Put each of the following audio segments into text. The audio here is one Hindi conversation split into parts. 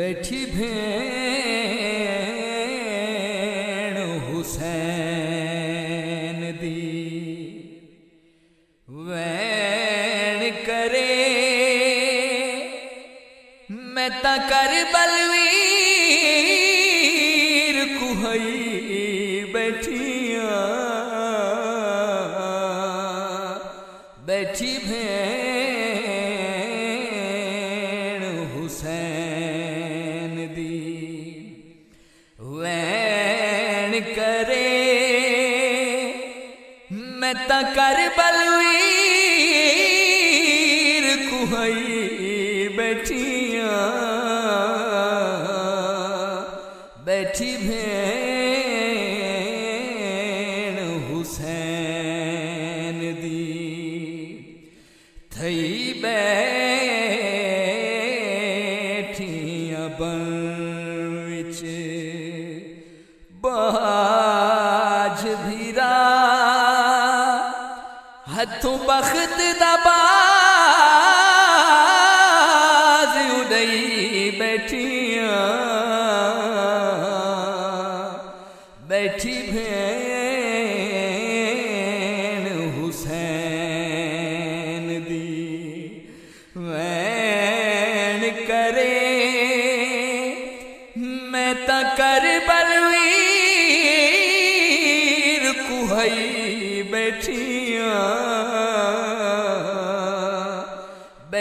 बैठी भेण हुसैन दी। वैन करे मैं ता कर बलवीर कुहई बैठी। कर बलवीर कुहई बैठिया। बैठी भेण हुसैन दी। थई बैठिया हथों बख्त दबाज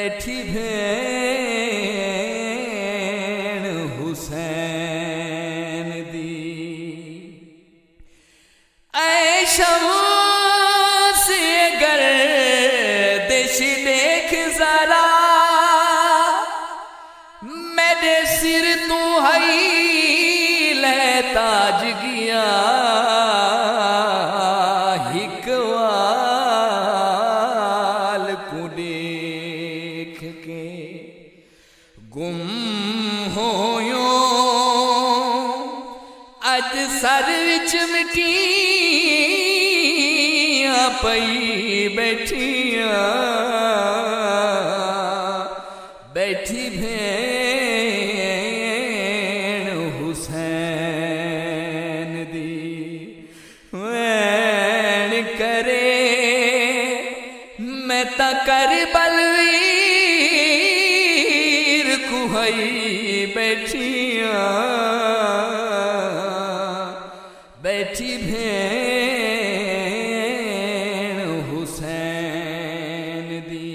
बैठी भेण हुसैन दी। ऐशम से गर देश देख सर विच मिटिया पई बैठिया। बैठी भेण हुसैन दी। वैन करे, मैं त कर बलवीर कुहई बैठिया। बैठी भेण हुसैन दी।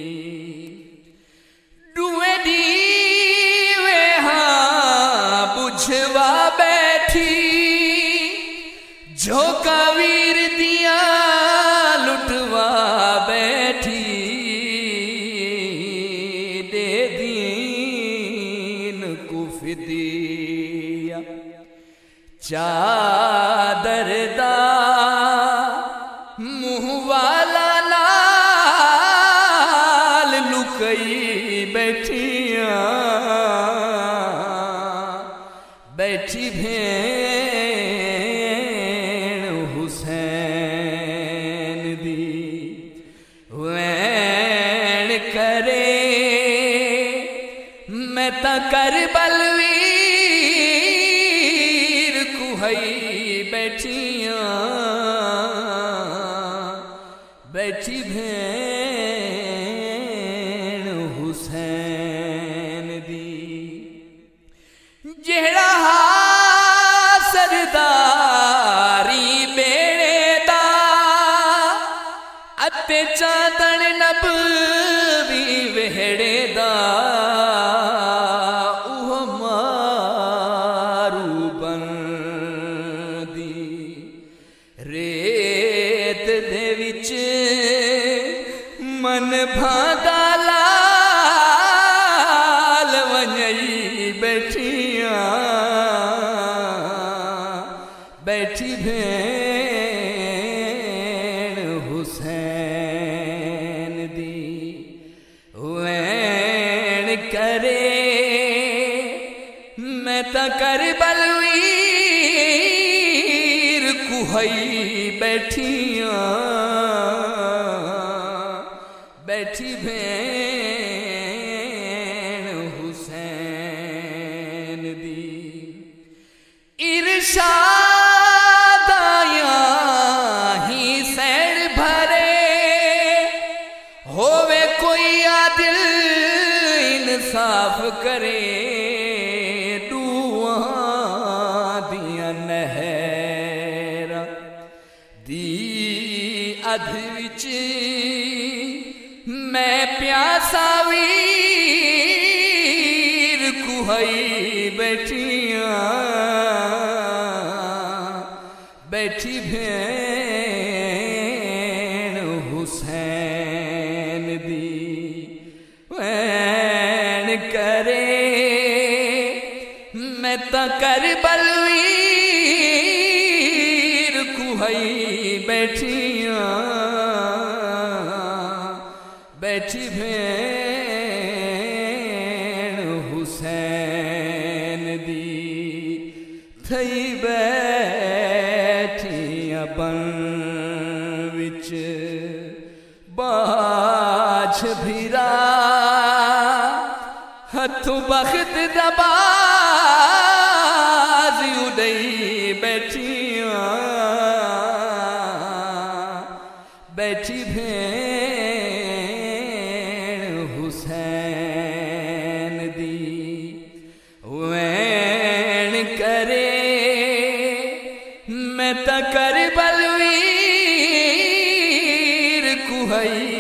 डुएडी वे हाँ बुझवा बैठी जो कवीर चादर मुँह वाला लाल लुकई बैठिया बैठी भेण बैठी भेण हुसैन दी। जेड़ा सरदारी बेड़े दा अत्याचार करे। मैं तो त कर बलवीर कुहई बैठिया। बैठी भेण हुसैन दी। ईर्षा ही सैन भरे। होवे कोई आदिल साफ़ करे दी मैं प्यासा वीर कुहई बैठिया। बैठी भैन हुसैन दी। करे। मैं तो कर बलवीर खुहई बैठिया। बैठी भेण हुसैन दी। थई बैठी अपन बिच बाछ भीरा हथु बख़्त दबाज़ी उॾई बैठी बैठी भेण हुसैन दी। वैन करे मैं त कर बलवीर कुहई।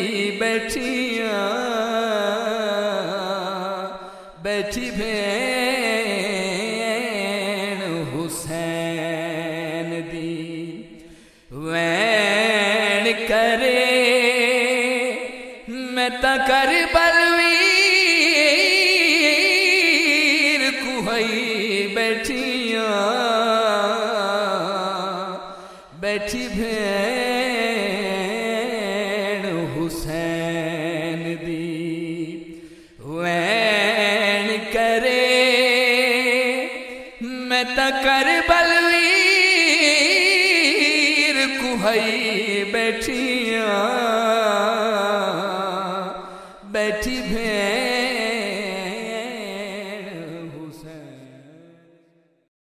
तकर बलवीर कुहई बैठिया, बैठी भैन हुसैन दी। वैन करे मैं तकर बलवीर कुहई बैठिया।